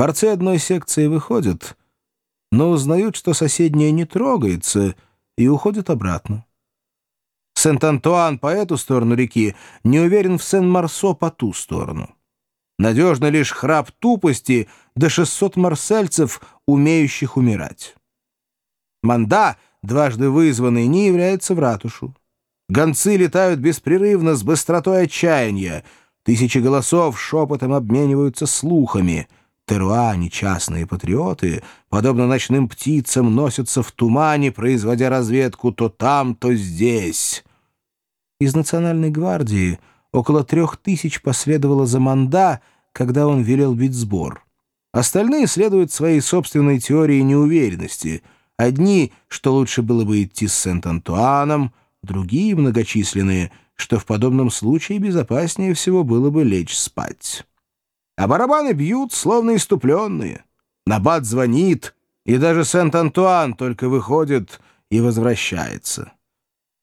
Борцы одной секции выходят, но узнают, что соседняя не трогается, и уходят обратно. Сент-Антуан по эту сторону реки не уверен в Сен-Марсо по ту сторону. Надежно лишь храп тупости до 600 марсельцев, умеющих умирать. Манда, дважды вызванный, не является в ратушу. Гонцы летают беспрерывно с быстротой отчаяния. Тысячи голосов шепотом обмениваются слухами. Теруане, частные патриоты, подобно ночным птицам, носятся в тумане, производя разведку то там, то здесь. Из Национальной гвардии около трех тысяч последовало за Манда, когда он велел бить сбор. Остальные следуют своей собственной теории неуверенности. Одни, что лучше было бы идти с Сент-Антуаном, другие, многочисленные, что в подобном случае безопаснее всего было бы лечь спать. А барабаны бьют, словно иступленные. Набат звонит, и даже Сент-Антуан только выходит и возвращается.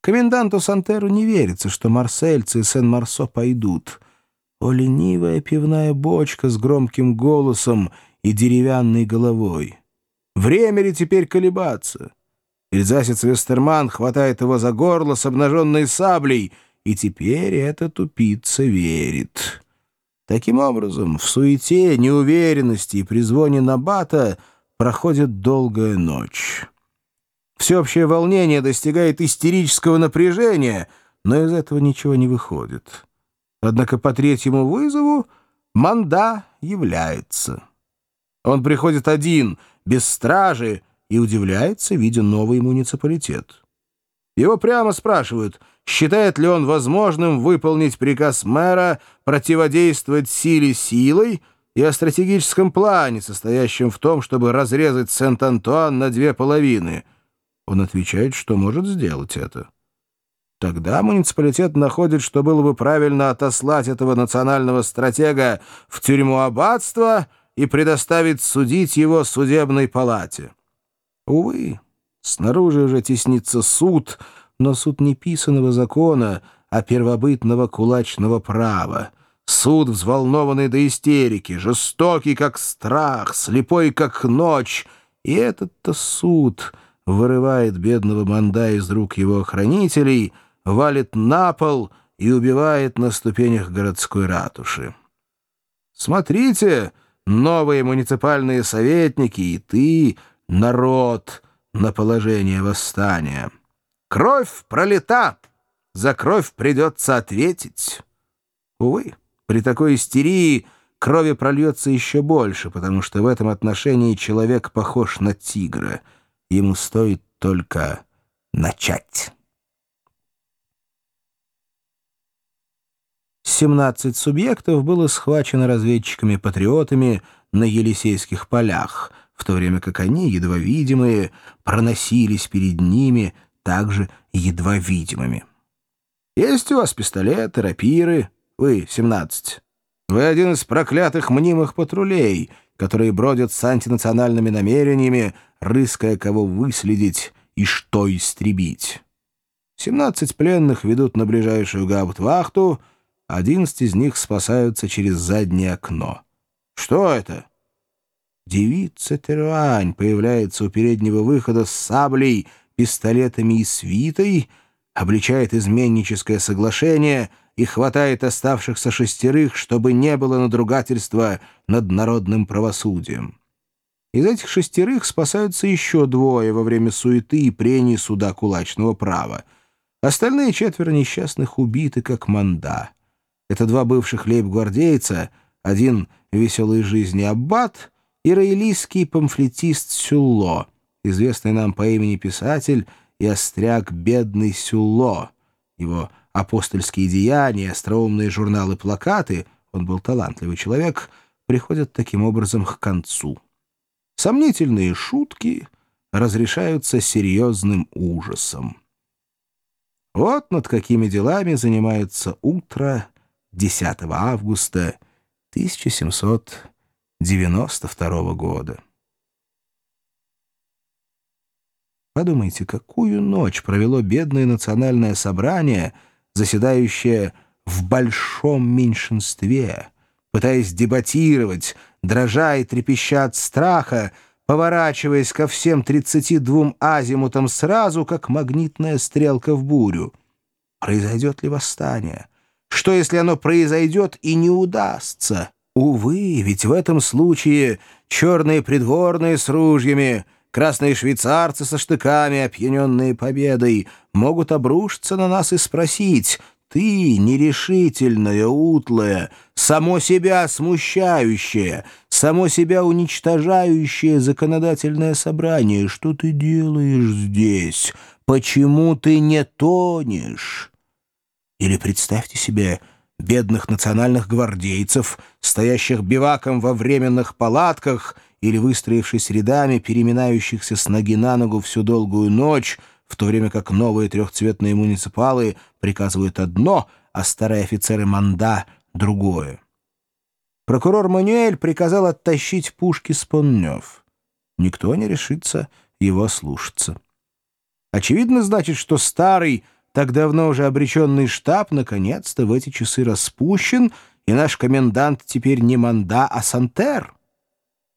Коменданту Сантеру не верится, что марсельцы и Сен-Марсо пойдут. О, ленивая пивная бочка с громким голосом и деревянной головой! Время ли теперь колебаться? Эльзасец Вестерман хватает его за горло с обнаженной саблей, и теперь эта тупица верит. Таким образом, в суете, неуверенности и при звоне Набата проходит долгая ночь. Всеобщее волнение достигает истерического напряжения, но из этого ничего не выходит. Однако по третьему вызову Манда является. Он приходит один, без стражи, и удивляется, видя новый муниципалитет. Его прямо спрашивают, считает ли он возможным выполнить приказ мэра противодействовать силе силой и о стратегическом плане, состоящем в том, чтобы разрезать Сент-Антуан на две половины — он отвечает, что может сделать это. Тогда муниципалитет находит, что было бы правильно отослать этого национального стратега в тюрьму аббатства и предоставить судить его судебной палате. Увы, снаружи уже теснится суд, но суд не писанного закона, а первобытного кулачного права. Суд, взволнованный до истерики, жестокий, как страх, слепой, как ночь. И этот-то суд вырывает бедного Манда из рук его охранителей, валит на пол и убивает на ступенях городской ратуши. Смотрите, новые муниципальные советники и ты, народ, на положение восстания. Кровь пролита, за кровь придется ответить. Увы, при такой истерии крови прольется еще больше, потому что в этом отношении человек похож на тигра — Ему стоит только начать. 17 субъектов было схвачено разведчиками-патриотами на Елисейских полях, в то время как они, едва видимые, проносились перед ними также едва видимыми. Есть у вас пистолеты, рапиры, вы, 17. Вы один из проклятых мнимых патрулей — которые бродят с антинациональными намерениями, рыская кого выследить и что истребить. Семнадцать пленных ведут на ближайшую гауптвахту, одиннадцать из них спасаются через заднее окно. Что это? Девица Теруань появляется у переднего выхода с саблей, пистолетами и свитой, обличает изменническое соглашение — и хватает оставшихся шестерых, чтобы не было надругательства над народным правосудием. Из этих шестерых спасаются еще двое во время суеты и прений суда кулачного права. Остальные четверо несчастных убиты, как манда. Это два бывших лейб-гвардейца, один веселой жизни аббат и раэлийский памфлетист Сюлло, известный нам по имени писатель и остряк бедный Сюлло. Его апостольские деяния, остроумные журналы-плакаты, он был талантливый человек, приходят таким образом к концу. Сомнительные шутки разрешаются серьезным ужасом. Вот над какими делами занимается утро 10 августа 1792 года. Подумайте, какую ночь провело бедное национальное собрание — заседающая в большом меньшинстве, пытаясь дебатировать, дрожа и трепеща от страха, поворачиваясь ко всем 32 азимутам сразу, как магнитная стрелка в бурю. Произойдет ли восстание? Что, если оно произойдет и не удастся? Увы, ведь в этом случае черные придворные с ружьями, красные швейцарцы со штыками, опьяненные победой, могут обрушиться на нас и спросить «Ты, нерешительная, утлая, само себя смущающее, само себя уничтожающее законодательное собрание, что ты делаешь здесь? Почему ты не тонешь?» Или представьте себе бедных национальных гвардейцев, стоящих биваком во временных палатках или выстроившись рядами, переминающихся с ноги на ногу всю долгую ночь, в то время как новые трехцветные муниципалы приказывают одно, а старые офицеры манда — другое. Прокурор Мануэль приказал оттащить пушки с Поннев. Никто не решится его слушаться. Очевидно, значит, что старый — так давно уже обреченный штаб наконец-то в эти часы распущен, и наш комендант теперь не Манда, а Сантер.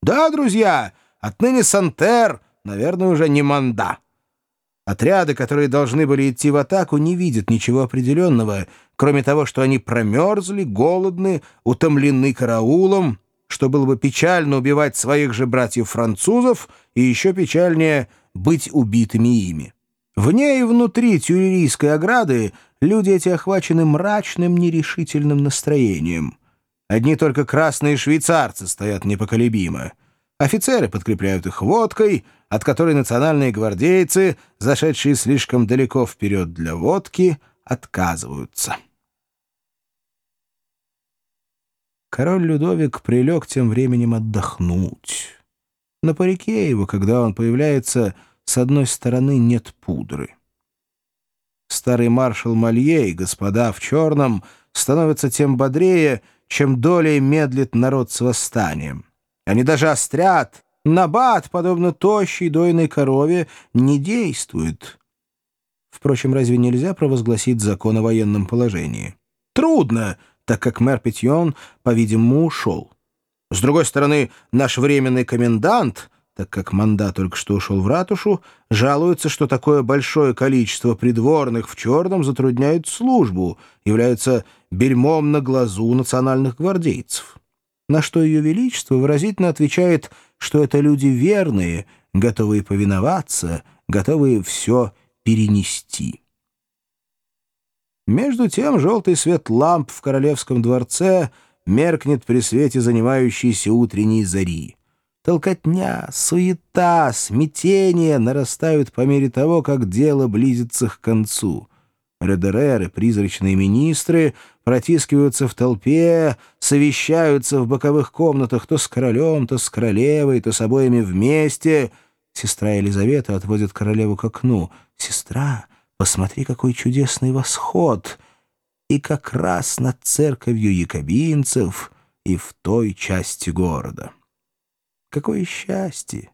Да, друзья, отныне Сантер, наверное, уже не Манда. Отряды, которые должны были идти в атаку, не видят ничего определенного, кроме того, что они промерзли, голодны, утомлены караулом, что было бы печально убивать своих же братьев-французов и еще печальнее быть убитыми ими. Вне и внутри тюрерийской ограды люди эти охвачены мрачным, нерешительным настроением. Одни только красные швейцарцы стоят непоколебимо. Офицеры подкрепляют их водкой, от которой национальные гвардейцы, зашедшие слишком далеко вперед для водки, отказываются. Король Людовик прилег тем временем отдохнуть. На парике его, когда он появляется, — с одной стороны нет пудры. Старый маршал Малье и господа в черном становятся тем бодрее, чем долей медлит народ с восстанием. Они даже острят. Набат, подобно тощей дойной корове, не действует. Впрочем, разве нельзя провозгласить закон о военном положении? Трудно, так как мэр Петьон, по-видимому, ушел. С другой стороны, наш временный комендант — так как Манда только что ушел в ратушу, жалуется, что такое большое количество придворных в черном затрудняют службу, являются бельмом на глазу национальных гвардейцев. На что Ее Величество выразительно отвечает, что это люди верные, готовые повиноваться, готовые все перенести. Между тем желтый свет ламп в королевском дворце меркнет при свете занимающейся утренней зари. Толкотня, суета, смятение нарастают по мере того, как дело близится к концу. Редереры, призрачные министры, протискиваются в толпе, совещаются в боковых комнатах то с королем, то с королевой, то с обоими вместе. Сестра Елизавета отводит королеву к окну. «Сестра, посмотри, какой чудесный восход!» И как раз над церковью якобинцев и в той части города. Какое счастье,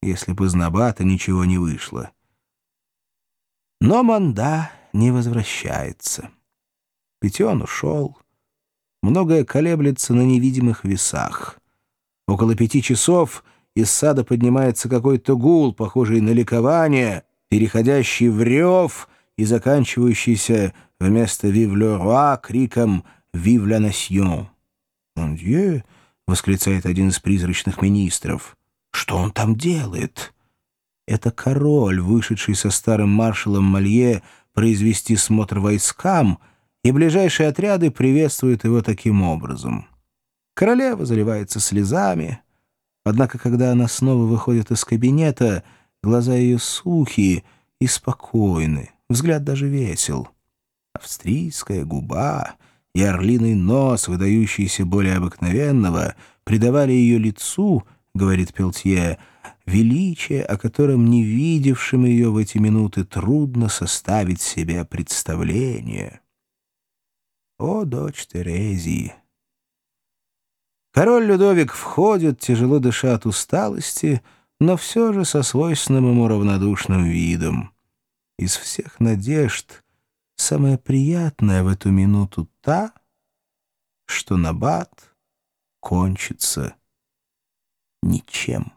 если бы из ничего не вышло. Но Манда не возвращается. Петен ушел. Многое колеблется на невидимых весах. Около пяти часов из сада поднимается какой-то гул, похожий на ликование, переходящий в рев и заканчивающийся вместо «Вив криком «Вив ла насьон». «Mon Dieu!» — восклицает один из призрачных министров. «Что он там делает?» Это король, вышедший со старым маршалом Малье произвести смотр войскам, и ближайшие отряды приветствуют его таким образом. Королева заливается слезами, однако, когда она снова выходит из кабинета, глаза ее сухие и спокойны, взгляд даже весел. Австрийская губа и орлиный нос, выдающийся более обыкновенного, придавали ее лицу, говорит Пелтье, величие, о котором не видевшим ее в эти минуты трудно составить себе представление. О, дочь Терезии! Король Людовик входит, тяжело дыша от усталости, но все же со свойственным ему равнодушным видом. Из всех надежд самое приятное в эту минуту та, что набат кончится ничем.